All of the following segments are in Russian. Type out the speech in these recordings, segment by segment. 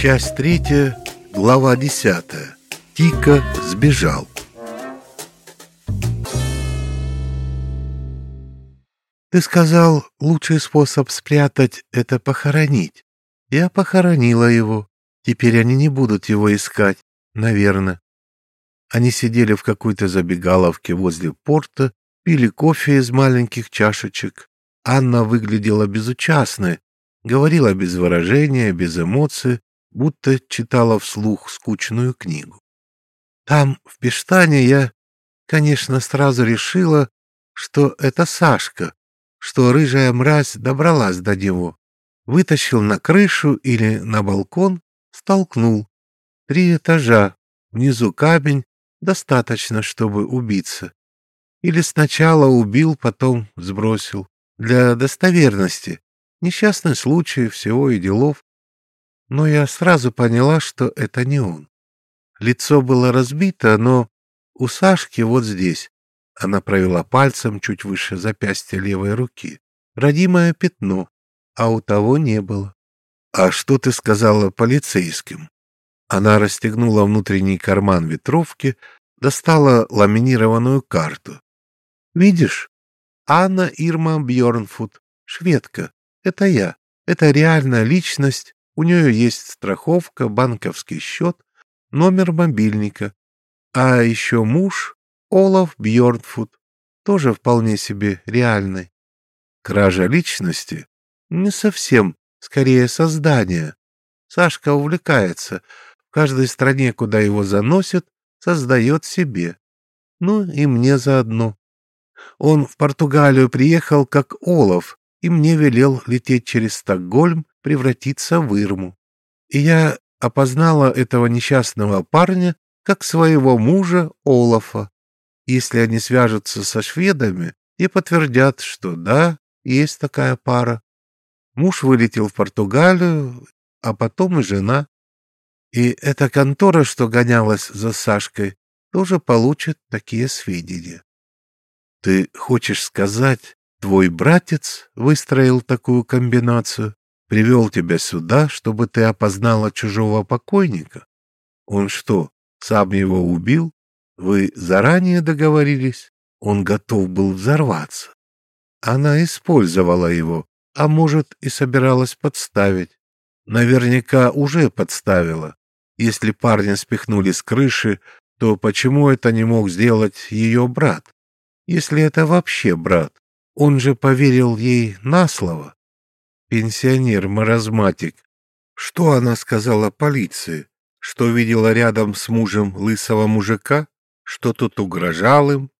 Часть третья, глава десятая. Тика сбежал. Ты сказал, лучший способ спрятать — это похоронить. Я похоронила его. Теперь они не будут его искать, наверное. Они сидели в какой-то забегаловке возле порта, пили кофе из маленьких чашечек. Анна выглядела безучастной, говорила без выражения, без эмоций, будто читала вслух скучную книгу. Там, в Пештане, я, конечно, сразу решила, что это Сашка, что рыжая мразь добралась до него. Вытащил на крышу или на балкон, столкнул. Три этажа, внизу камень, достаточно, чтобы убиться. Или сначала убил, потом сбросил. Для достоверности. Несчастный случай, всего и делов. Но я сразу поняла, что это не он. Лицо было разбито, но у Сашки вот здесь. Она провела пальцем чуть выше запястья левой руки. Родимое пятно, а у того не было. «А что ты сказала полицейским?» Она расстегнула внутренний карман ветровки, достала ламинированную карту. «Видишь? Анна Ирма Бьорнфуд, шведка. Это я. Это реальная личность. У нее есть страховка, банковский счет, номер мобильника. А еще муж Олаф Бьорнфуд, тоже вполне себе реальный. Кража личности? Не совсем, скорее создание. Сашка увлекается. В каждой стране, куда его заносят, создает себе. Ну и мне заодно. Он в Португалию приехал как Олаф, и мне велел лететь через Стокгольм, превратиться в Ирму. И я опознала этого несчастного парня как своего мужа Олафа. Если они свяжутся со шведами и подтвердят, что да, есть такая пара. Муж вылетел в Португалию, а потом и жена. И эта контора, что гонялась за Сашкой, тоже получит такие сведения. Ты хочешь сказать, твой братец выстроил такую комбинацию, привел тебя сюда, чтобы ты опознала чужого покойника? Он что, сам его убил? Вы заранее договорились? Он готов был взорваться. Она использовала его, а может и собиралась подставить. Наверняка уже подставила. Если парня спихнули с крыши, то почему это не мог сделать ее брат? Если это вообще брат, он же поверил ей на слово. Пенсионер-маразматик. Что она сказала полиции? Что видела рядом с мужем лысого мужика? Что тут угрожал им?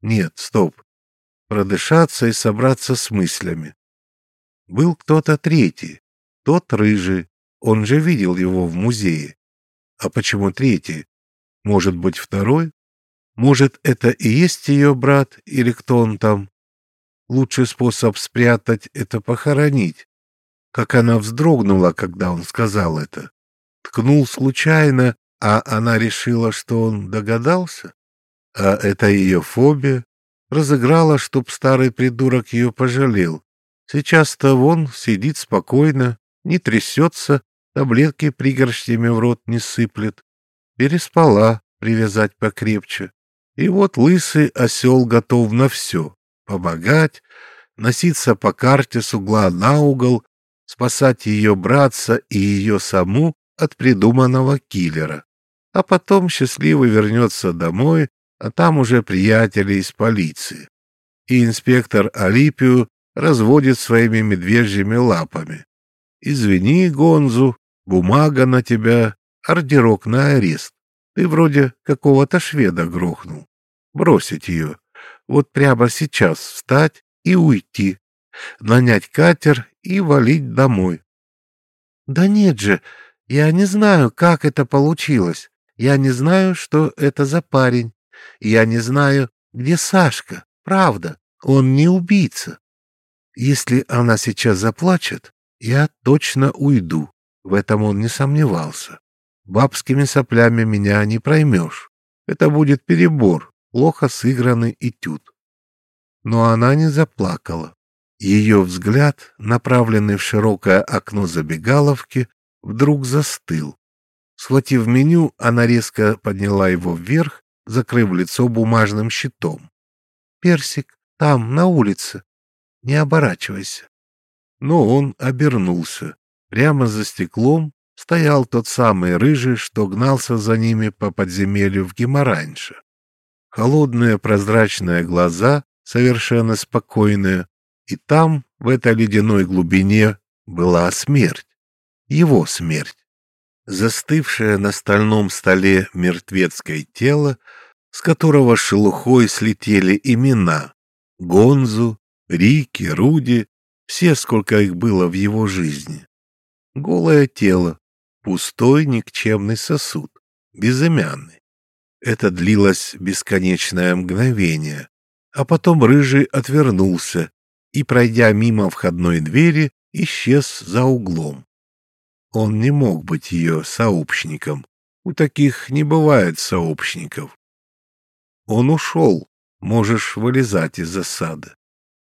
Нет, стоп. Продышаться и собраться с мыслями. Был кто-то третий, тот рыжий, он же видел его в музее. А почему третий? Может быть, второй? Может, это и есть ее брат, или кто он там? Лучший способ спрятать — это похоронить. Как она вздрогнула, когда он сказал это. Ткнул случайно, а она решила, что он догадался? А это ее фобия. Разыграла, чтоб старый придурок ее пожалел. Сейчас-то вон сидит спокойно, не трясется, таблетки пригоршнями в рот не сыплет. Переспала, привязать покрепче. И вот лысый осел готов на все — помогать, носиться по карте с угла на угол, спасать ее братца и ее саму от придуманного киллера. А потом счастливый вернется домой, а там уже приятели из полиции. И инспектор Алипию разводит своими медвежьими лапами. «Извини, Гонзу, бумага на тебя, ордерок на арест. Ты вроде какого-то шведа грохнул бросить ее, вот прямо сейчас встать и уйти, нанять катер и валить домой. Да нет же, я не знаю, как это получилось. Я не знаю, что это за парень. Я не знаю, где Сашка. Правда, он не убийца. Если она сейчас заплачет, я точно уйду. В этом он не сомневался. Бабскими соплями меня не проймешь. Это будет перебор плохо сыгранный этюд. Но она не заплакала. Ее взгляд, направленный в широкое окно забегаловки, вдруг застыл. Схватив меню, она резко подняла его вверх, закрыв лицо бумажным щитом. «Персик, там, на улице. Не оборачивайся». Но он обернулся. Прямо за стеклом стоял тот самый рыжий, что гнался за ними по подземелью в Гемораньше. Холодные прозрачные глаза, совершенно спокойные, и там, в этой ледяной глубине, была смерть. Его смерть застывшее на стальном столе мертвецкое тело, с которого шелухой слетели имена — Гонзу, Рики, Руди, все, сколько их было в его жизни. Голое тело, пустой никчемный сосуд, безымянный. Это длилось бесконечное мгновение, а потом Рыжий отвернулся и, пройдя мимо входной двери, исчез за углом. Он не мог быть ее сообщником. У таких не бывает сообщников. Он ушел. Можешь вылезать из засады.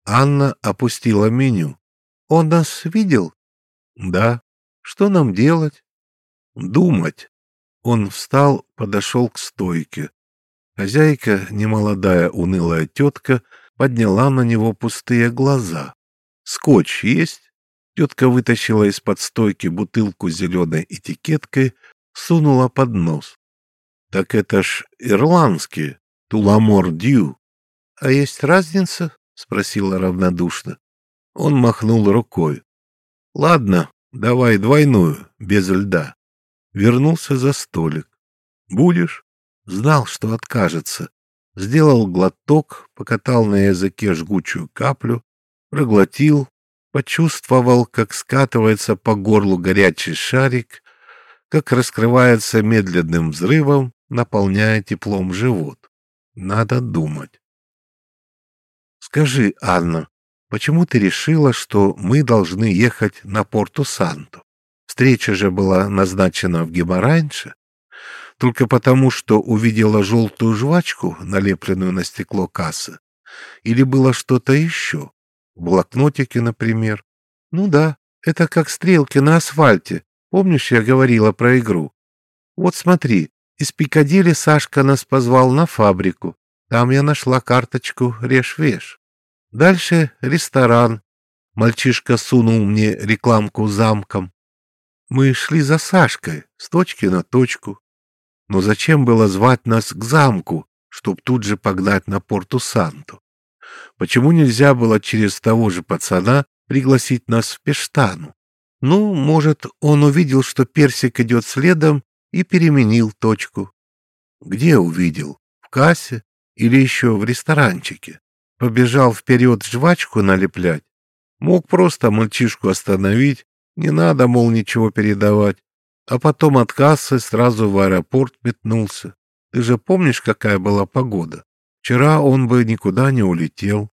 Анна опустила меню. Он нас видел? Да. Что нам делать? Думать. Он встал, подошел к стойке. Хозяйка, немолодая унылая тетка, подняла на него пустые глаза. Скотч есть? Тетка вытащила из-под стойки бутылку с зеленой этикеткой, сунула под нос. — Так это ж ирландский, Tullamore Dew. — А есть разница? — спросила равнодушно. Он махнул рукой. — Ладно, давай двойную, без льда. Вернулся за столик. — Будешь? Знал, что откажется. Сделал глоток, покатал на языке жгучую каплю, проглотил, почувствовал, как скатывается по горлу горячий шарик, как раскрывается медленным взрывом, наполняя теплом живот. Надо думать. Скажи, Анна, почему ты решила, что мы должны ехать на Порту-Санту? Встреча же была назначена в Гемораньше. Только потому, что увидела желтую жвачку, налепленную на стекло кассы? Или было что-то еще? Блокнотики, например. Ну да, это как стрелки на асфальте. Помнишь, я говорила про игру? Вот смотри, из Пикадилли Сашка нас позвал на фабрику. Там я нашла карточку «Режь-веш». Дальше ресторан. Мальчишка сунул мне рекламку замком. Мы шли за Сашкой, с точки на точку. Но зачем было звать нас к замку, чтоб тут же погнать на Порту-Санту? Почему нельзя было через того же пацана пригласить нас в Пештану? Ну, может, он увидел, что Персик идет следом и переменил точку. Где увидел? В кассе или еще в ресторанчике? Побежал вперед жвачку налеплять? Мог просто мальчишку остановить, не надо, мол, ничего передавать. А потом от кассы сразу в аэропорт метнулся. Ты же помнишь, какая была погода? Вчера он бы никуда не улетел.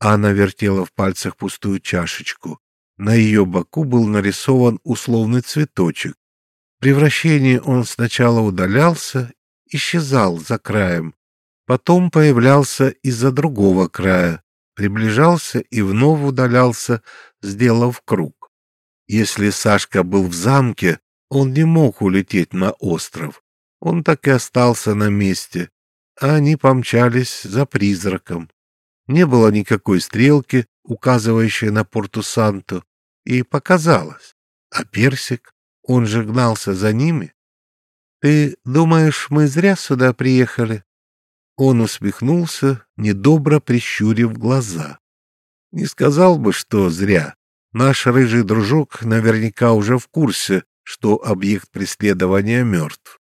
Анна вертела в пальцах пустую чашечку. На ее боку был нарисован условный цветочек. При вращении он сначала удалялся, исчезал за краем, потом появлялся из-за другого края, приближался и вновь удалялся, сделав круг. Если Сашка был в замке, он не мог улететь на остров. Он так и остался на месте, а они помчались за призраком. Не было никакой стрелки, указывающей на Порту-Санту, и показалось. А Персик, он же гнался за ними. «Ты думаешь, мы зря сюда приехали?» Он усмехнулся, недобро прищурив глаза. Не сказал бы, что зря. Наш рыжий дружок наверняка уже в курсе, что объект преследования мертв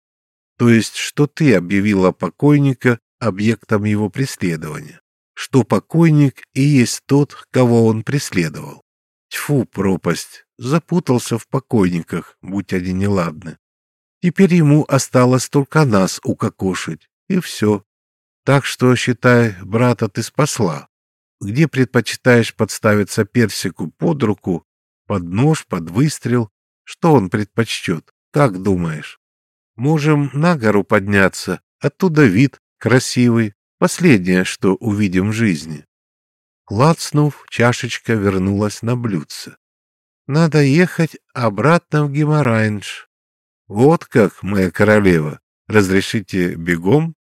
то есть что ты объявила покойника объектом его преследования, что покойник и есть тот, кого он преследовал. Тьфу, пропасть, запутался в покойниках, будь они неладны. Теперь ему осталось только нас укокошить, и все. Так что, считай, брата ты спасла. Где предпочитаешь подставиться персику под руку, под нож, под выстрел? Что он предпочтет? Как думаешь? Можем на гору подняться, оттуда вид красивый, последнее, что увидим в жизни. Клацнув, чашечка вернулась на блюдце. Надо ехать обратно в Геморрайнш. Вот как, моя королева, разрешите бегом?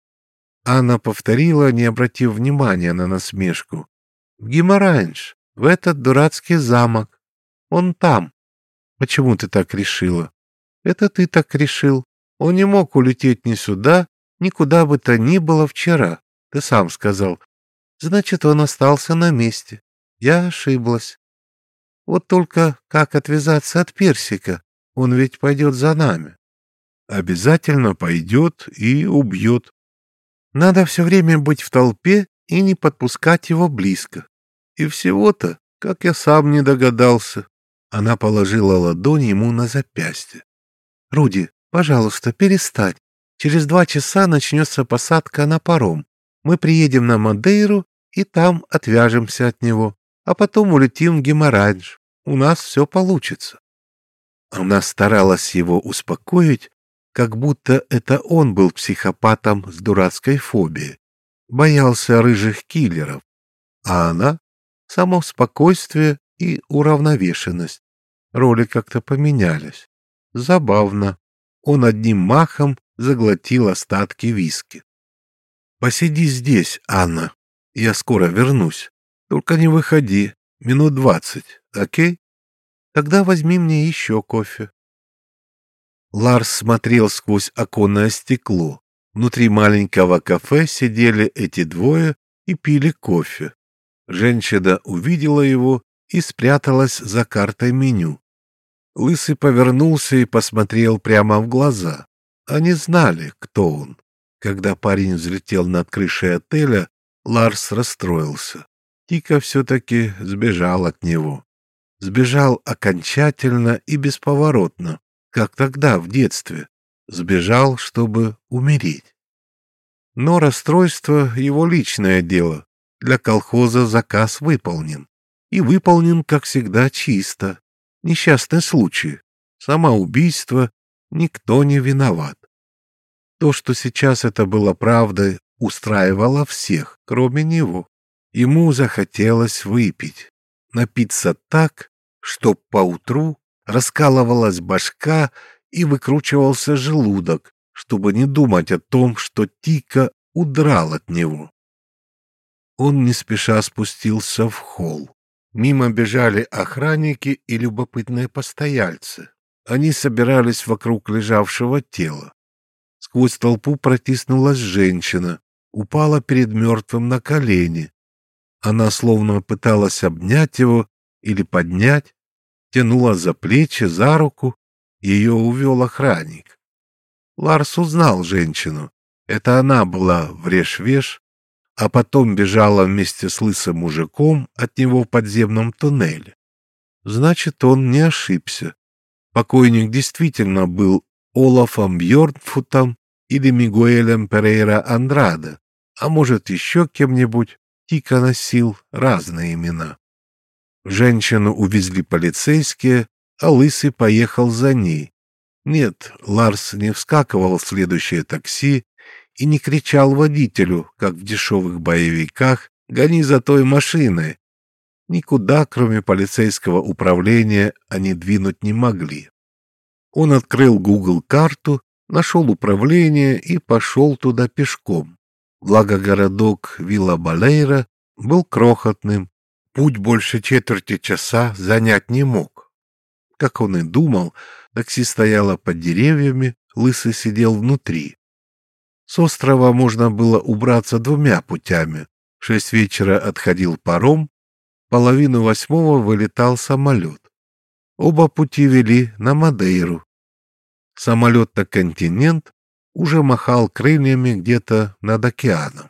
Анна повторила, не обратив внимания на насмешку. В Геморрайнш, в этот дурацкий замок. Он там. Почему ты так решила? Это ты так решил. Он не мог улететь ни сюда, ни куда бы то ни было вчера. Ты сам сказал. Значит, он остался на месте. Я ошиблась. Вот только как отвязаться от персика? Он ведь пойдет за нами. Обязательно пойдет и убьет. Надо все время быть в толпе и не подпускать его близко. И всего-то, как я сам не догадался. Она положила ладонь ему на запястье. «Руди, пожалуйста, перестань. Через два часа начнется посадка на паром. Мы приедем на Мадейру и там отвяжемся от него, а потом улетим в Геморрадж. У нас все получится». Она старалась его успокоить, как будто это он был психопатом с дурацкой фобией, боялся рыжих киллеров, а она — само спокойствие и уравновешенность. Роли как-то поменялись. Забавно. Он одним махом заглотил остатки виски. «Посиди здесь, Анна. Я скоро вернусь. Только не выходи. Минут двадцать, окей? Тогда возьми мне еще кофе». Ларс смотрел сквозь оконное стекло. Внутри маленького кафе сидели эти двое и пили кофе. Женщина увидела его и спряталась за картой меню. Лысый повернулся и посмотрел прямо в глаза. Они знали, кто он. Когда парень взлетел над крышей отеля, Ларс расстроился. Тика все-таки сбежал от него. Сбежал окончательно и бесповоротно, как тогда, в детстве. Сбежал, чтобы умереть. Но расстройство — его личное дело. Для колхоза заказ выполнен и выполнен, как всегда, чисто. Несчастный случай, самоубийство, никто не виноват. То, что сейчас это было правдой, устраивало всех, кроме него. Ему захотелось выпить, напиться так, что поутру раскалывалась башка и выкручивался желудок, чтобы не думать о том, что Тика удрал от него. Он не спеша спустился в холл. Мимо бежали охранники и любопытные постояльцы. Они собирались вокруг лежавшего тела. Сквозь толпу протиснулась женщина, упала перед мертвым на колени. Она словно пыталась обнять его или поднять, тянула за плечи, за руку. Ее увел охранник. Ларс узнал женщину. Это она была в реш-веш, а потом бежала вместе с лысым мужиком от него в подземном туннеле. Значит, он не ошибся. Покойник действительно был Олафом Бьорнфутом или Мигуэлем Перейра Андрада, а может еще кем-нибудь. Тика носил разные имена. Женщину увезли полицейские, а Лысый поехал за ней. Нет, Ларс не вскакивал в следующее такси, и не кричал водителю, как в дешевых боевиках, «Гони за той машиной!» Никуда, кроме полицейского управления, они двинуть не могли. Он открыл Google карту, нашел управление и пошел туда пешком. Благо городок Вилла Балейра был крохотным, путь больше четверти часа занять не мог. Как он и думал, такси стояло под деревьями, Лысый сидел внутри. С острова можно было убраться двумя путями. В шесть вечера отходил паром, половину восьмого вылетал самолет. Оба пути вели на Мадейру. Самолет на континент уже махал крыльями где-то над океаном.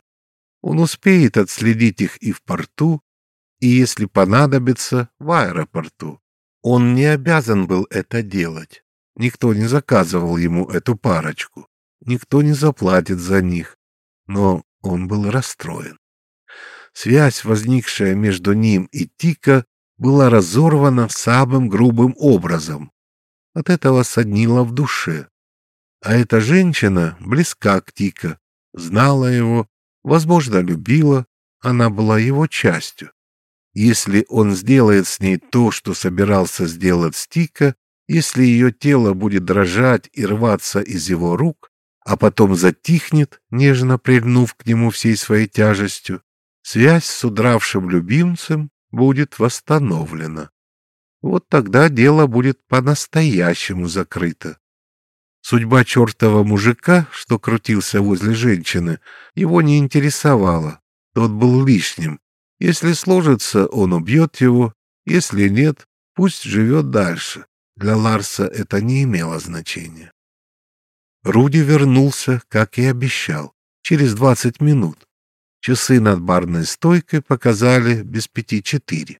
Он успеет отследить их и в порту, и, если понадобится, в аэропорту. Он не обязан был это делать. Никто не заказывал ему эту парочку никто не заплатит за них. Но он был расстроен. Связь, возникшая между ним и Тика, была разорвана самым грубым образом. От этого соднило в душе. А эта женщина близка к Тика, знала его, возможно, любила, она была его частью. Если он сделает с ней то, что собирался сделать Стика, если ее тело будет дрожать и рваться из его рук, а потом затихнет, нежно прильнув к нему всей своей тяжестью, связь с удравшим любимцем будет восстановлена. Вот тогда дело будет по-настоящему закрыто. Судьба чертова мужика, что крутился возле женщины, его не интересовала. Тот был лишним. Если сложится, он убьет его. Если нет, пусть живет дальше. Для Ларса это не имело значения. Руди вернулся, как и обещал, через двадцать минут. Часы над барной стойкой показали без пяти четыре.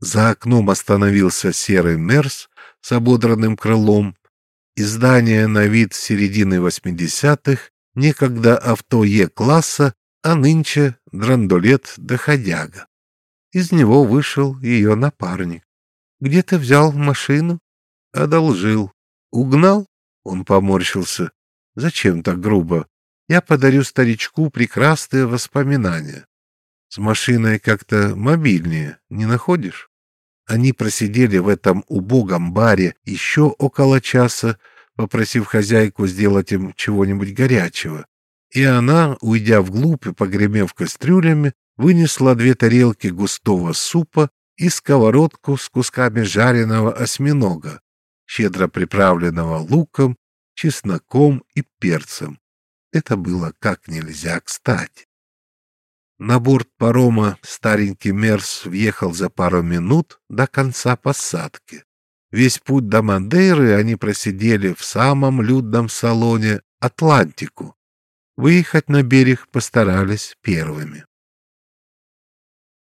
За окном остановился серый Мерс с ободранным крылом. Издание на вид середины восьмидесятых, некогда авто Е-класса, а нынче драндулет доходяга. Из него вышел ее напарник. «Где ты взял машину?» «Одолжил». «Угнал?» Он поморщился. «Зачем так грубо? Я подарю старичку прекрасные воспоминания. С машиной как-то мобильнее, не находишь?» Они просидели в этом убогом баре еще около часа, попросив хозяйку сделать им чего-нибудь горячего. И она, уйдя вглубь и погремев кастрюлями, вынесла две тарелки густого супа и сковородку с кусками жареного осьминога, щедро приправленного луком, чесноком и перцем. Это было как нельзя кстати. На борт парома старенький Мерс въехал за пару минут до конца посадки. Весь путь до Мандейры они просидели в самом людном салоне «Атлантику». Выехать на берег постарались первыми.